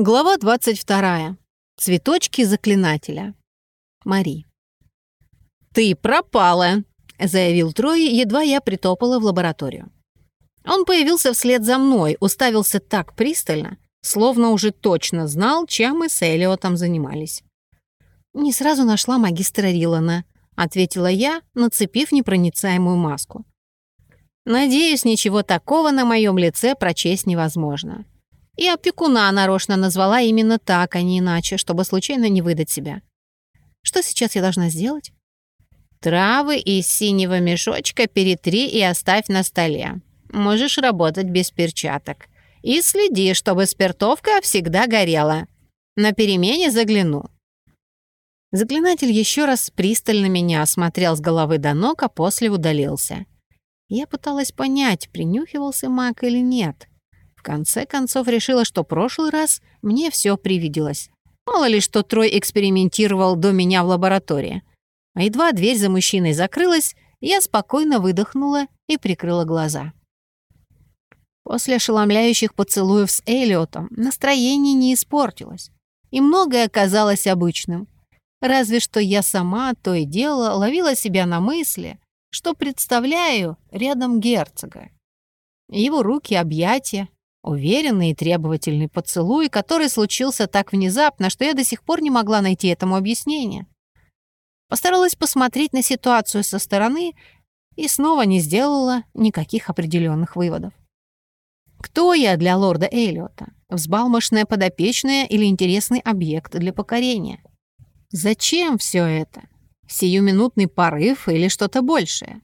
Глава 22. Цветочки заклинателя. Мари. «Ты пропала!» — заявил Трой, едва я притопала в лабораторию. Он появился вслед за мной, уставился так пристально, словно уже точно знал, чем мы с Элиотом занимались. «Не сразу нашла магистра Рилана», — ответила я, нацепив непроницаемую маску. «Надеюсь, ничего такого на моем лице прочесть невозможно». И опекуна нарочно назвала именно так, а не иначе, чтобы случайно не выдать себя. Что сейчас я должна сделать? Травы из синего мешочка перетри и оставь на столе. Можешь работать без перчаток. И следи, чтобы спиртовка всегда горела. На перемене загляну. Заклинатель еще раз пристально меня осмотрел с головы до ног, а после удалился. Я пыталась понять, принюхивался маг или нет. Конце концов решила, что прошлый раз мне все привиделось. Мало ли, что Трой экспериментировал до меня в лаборатории. А едва дверь за мужчиной закрылась, я спокойно выдохнула и прикрыла глаза. После ошеломляющих поцелуев с Элиотом настроение не испортилось, и многое оказалось обычным. Разве что я сама то и дело ловила себя на мысли, что представляю рядом герцога. Его руки, объятия, Уверенный и требовательный поцелуй, который случился так внезапно, что я до сих пор не могла найти этому объяснение. Постаралась посмотреть на ситуацию со стороны и снова не сделала никаких определенных выводов. Кто я для лорда Эллиота? Взбалмошная подопечная или интересный объект для покорения? Зачем все это? Сиюминутный порыв или что-то большее?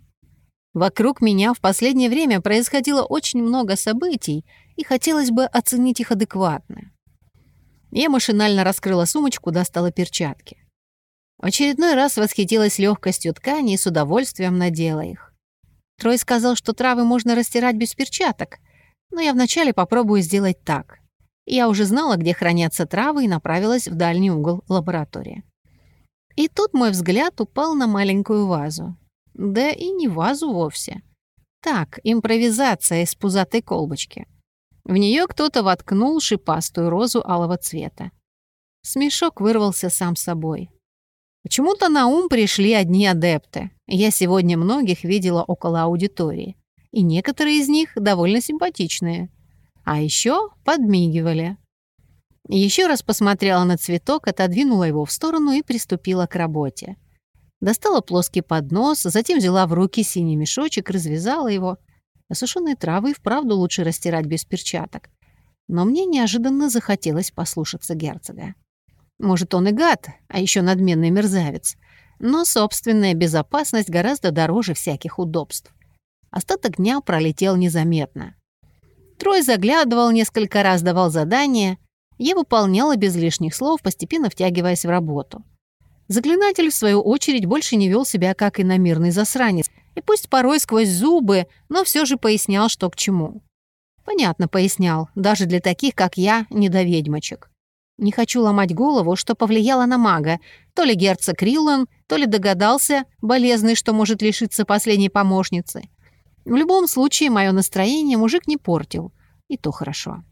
Вокруг меня в последнее время происходило очень много событий, и хотелось бы оценить их адекватно. Я машинально раскрыла сумочку, достала перчатки. В очередной раз восхитилась легкостью ткани и с удовольствием надела их. Трой сказал, что травы можно растирать без перчаток, но я вначале попробую сделать так. Я уже знала, где хранятся травы, и направилась в дальний угол лаборатории. И тут мой взгляд упал на маленькую вазу. Да и не вазу вовсе. Так, импровизация из пузатой колбочки. В нее кто-то воткнул шипастую розу алого цвета. Смешок вырвался сам собой. Почему-то на ум пришли одни адепты. Я сегодня многих видела около аудитории. И некоторые из них довольно симпатичные. А еще подмигивали. Еще раз посмотрела на цветок, отодвинула его в сторону и приступила к работе. Достала плоский поднос, затем взяла в руки синий мешочек, развязала его — Осушенные травы и вправду лучше растирать без перчаток. Но мне неожиданно захотелось послушаться герцога. Может, он и гад, а еще надменный мерзавец. Но собственная безопасность гораздо дороже всяких удобств. Остаток дня пролетел незаметно. Трой заглядывал, несколько раз давал задания. Я выполняла без лишних слов, постепенно втягиваясь в работу. Заклинатель, в свою очередь, больше не вел себя как иномирный засранец, и пусть порой сквозь зубы, но все же пояснял, что к чему. Понятно, пояснял, даже для таких, как я, недоведьмочек. Не хочу ломать голову, что повлияло на мага. То ли герцог Риллан, то ли догадался, болезный, что может лишиться последней помощницы. В любом случае, мое настроение мужик не портил. И то хорошо.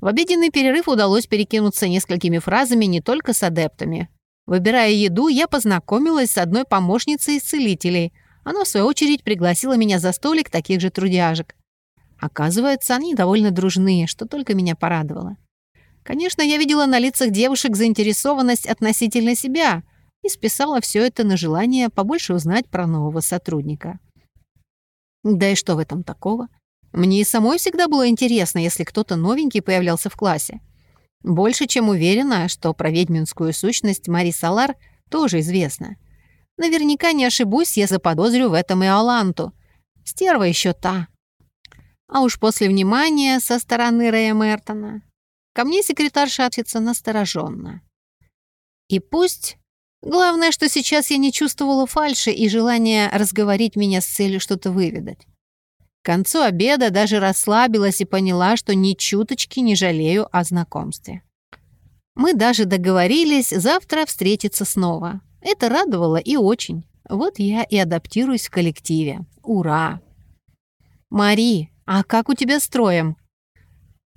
В обеденный перерыв удалось перекинуться несколькими фразами не только с адептами. Выбирая еду, я познакомилась с одной помощницей из целителей — она, в свою очередь, пригласила меня за столик таких же трудяжек. Оказывается, они довольно дружные, что только меня порадовало. Конечно, я видела на лицах девушек заинтересованность относительно себя и списала все это на желание побольше узнать про нового сотрудника. Да и что в этом такого? Мне и самой всегда было интересно, если кто-то новенький появлялся в классе. Больше чем уверена, что про ведьминскую сущность Мари Салар тоже известно — Наверняка не ошибусь, я заподозрю в этом и Аланту. Стерва еще та. А уж после внимания со стороны Рэя Мертона ко мне секретарша относится настороженно. И пусть... Главное, что сейчас я не чувствовала фальши и желания разговорить меня с целью что-то выведать. Концу обеда даже расслабилась и поняла, что ни чуточки не жалею о знакомстве. Мы даже договорились завтра встретиться снова. Это радовало и очень. Вот я и адаптируюсь в коллективе. Ура! «Мари, а как у тебя с троем?»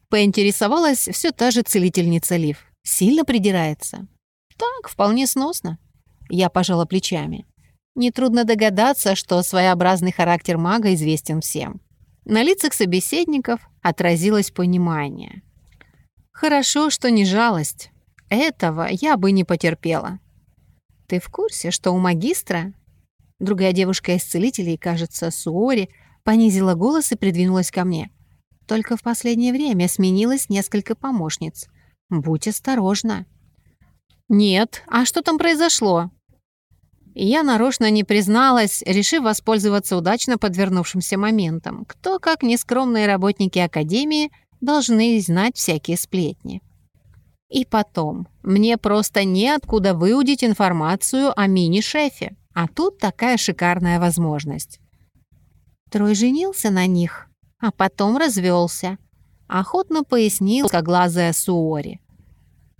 Поинтересовалась все та же целительница Лив. Сильно придирается. Так, вполне сносно. Я пожала плечами. Нетрудно догадаться, что своеобразный характер мага известен всем. На лицах собеседников отразилось понимание. Хорошо, что не жалость. Этого я бы не потерпела. Ты в курсе, что у магистра... Другая девушка из целителей, кажется, Суори, понизила голос и придвинулась ко мне. Только в последнее время сменилось несколько помощниц. Будь осторожна. Нет, а что там произошло? Я нарочно не призналась, решив воспользоваться удачно подвернувшимся моментом. Кто, как нескромные работники Академии, должны знать всякие сплетни. И потом, мне просто неоткуда выудить информацию о мини-шефе. А тут такая шикарная возможность. Трой женился на них, а потом развелся. Охотно пояснил коглазая Суори.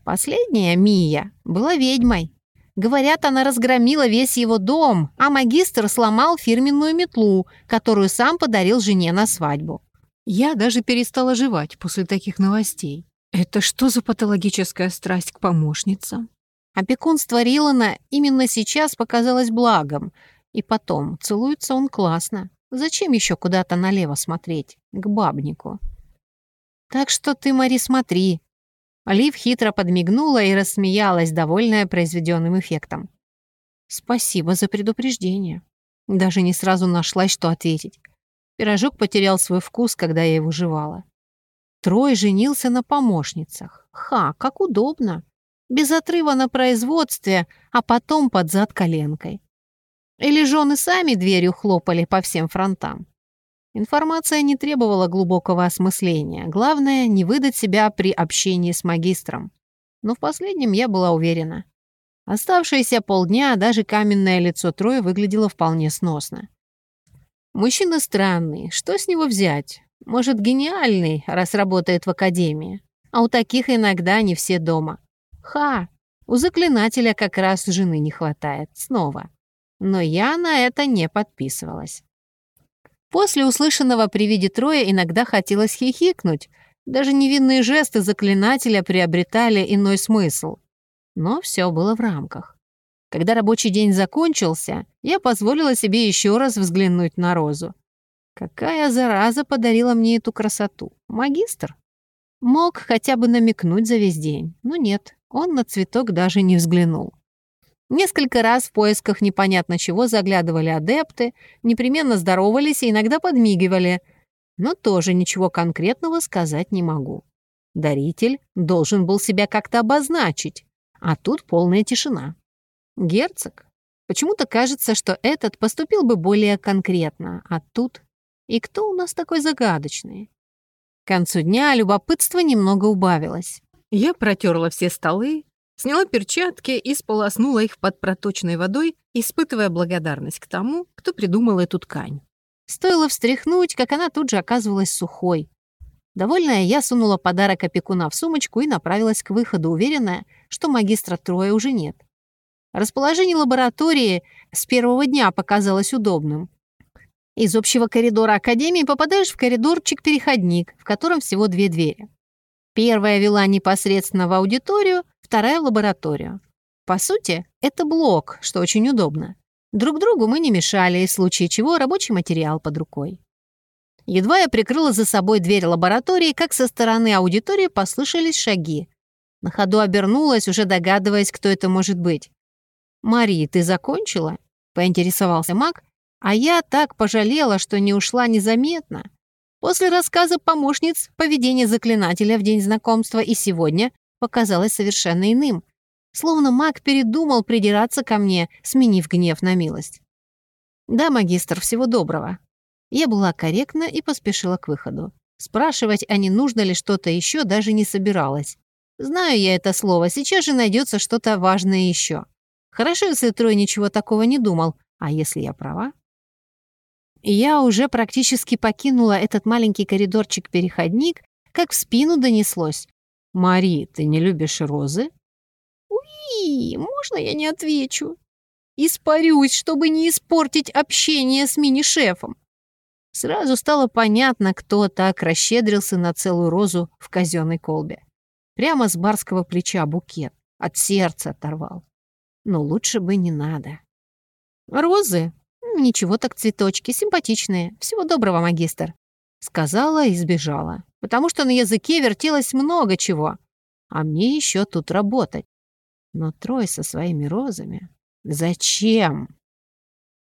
Последняя, Мия, была ведьмой. Говорят, она разгромила весь его дом, а магистр сломал фирменную метлу, которую сам подарил жене на свадьбу. Я даже перестала жевать после таких новостей. Это что за патологическая страсть к помощницам? Опекунство Рилана именно сейчас показалось благом. И потом, целуется он классно. Зачем еще куда-то налево смотреть? К бабнику. Так что ты, Мари, смотри. Лив хитро подмигнула и рассмеялась, довольная произведенным эффектом. Спасибо за предупреждение. Даже не сразу нашлась, что ответить. Пирожок потерял свой вкус, когда я его жевала. Трой женился на помощницах. Ха, как удобно. Без отрыва на производстве, а потом под зад коленкой. Или жены сами дверью хлопали по всем фронтам. Информация не требовала глубокого осмысления. Главное, не выдать себя при общении с магистром. Но в последнем я была уверена. Оставшиеся полдня даже каменное лицо Троя выглядело вполне сносно. Мужчина странный, что с него взять? Может, гениальный, раз работает в академии. А у таких иногда не все дома. Ха! У заклинателя как раз жены не хватает. Снова. Но я на это не подписывалась. После услышанного при виде Троя иногда хотелось хихикнуть. Даже невинные жесты заклинателя приобретали иной смысл. Но все было в рамках. Когда рабочий день закончился, я позволила себе еще раз взглянуть на Розу. Какая зараза подарила мне эту красоту? Магистр? Мог хотя бы намекнуть за весь день, но нет, он на цветок даже не взглянул. Несколько раз в поисках непонятно чего заглядывали адепты, непременно здоровались и иногда подмигивали, но тоже ничего конкретного сказать не могу. Даритель должен был себя как-то обозначить, а тут полная тишина. Герцог? Почему-то кажется, что этот поступил бы более конкретно, а тут... И кто у нас такой загадочный? К концу дня любопытство немного убавилось. Я протерла все столы, сняла перчатки и сполоснула их под проточной водой, испытывая благодарность к тому, кто придумал эту ткань. Стоило встряхнуть, как она тут же оказывалась сухой. Довольная, я сунула подарок опекуна в сумочку и направилась к выходу, уверенная, что магистра Троя уже нет. Расположение лаборатории с первого дня показалось удобным. Из общего коридора Академии попадаешь в коридорчик-переходник, в котором всего две двери. Первая вела непосредственно в аудиторию, вторая — в лабораторию. По сути, это блок, что очень удобно. Друг другу мы не мешали, в случае чего рабочий материал под рукой. Едва я прикрыла за собой дверь лаборатории, как со стороны аудитории послышались шаги. На ходу обернулась, уже догадываясь, кто это может быть. «Мари, ты закончила?» — поинтересовался маг, а я так пожалела, что не ушла незаметно. После рассказа помощниц поведение заклинателя в день знакомства и сегодня показалось совершенно иным. Словно маг передумал придираться ко мне, сменив гнев на милость. «Да, магистр, всего доброго». Я была корректна и поспешила к выходу. Спрашивать, а не нужно ли что-то еще, даже не собиралась. Знаю я это слово, сейчас же найдется что-то важное еще. Хорошо, если Трой ничего такого не думал, а если я права? Я уже практически покинула этот маленький коридорчик-переходник, как в спину донеслось. «Мари, ты не любишь розы?» «Уи, можно я не отвечу?» «Испарюсь, чтобы не испортить общение с мини-шефом». Сразу стало понятно, кто так расщедрился на целую розу в казенной колбе. Прямо с барского плеча букет, от сердца оторвал. Но лучше бы не надо. Розы? Ничего так цветочки, симпатичные. Всего доброго, магистр. Сказала и сбежала, потому что на языке вертелось много чего. А мне еще тут работать. Но Трой со своими розами... Зачем?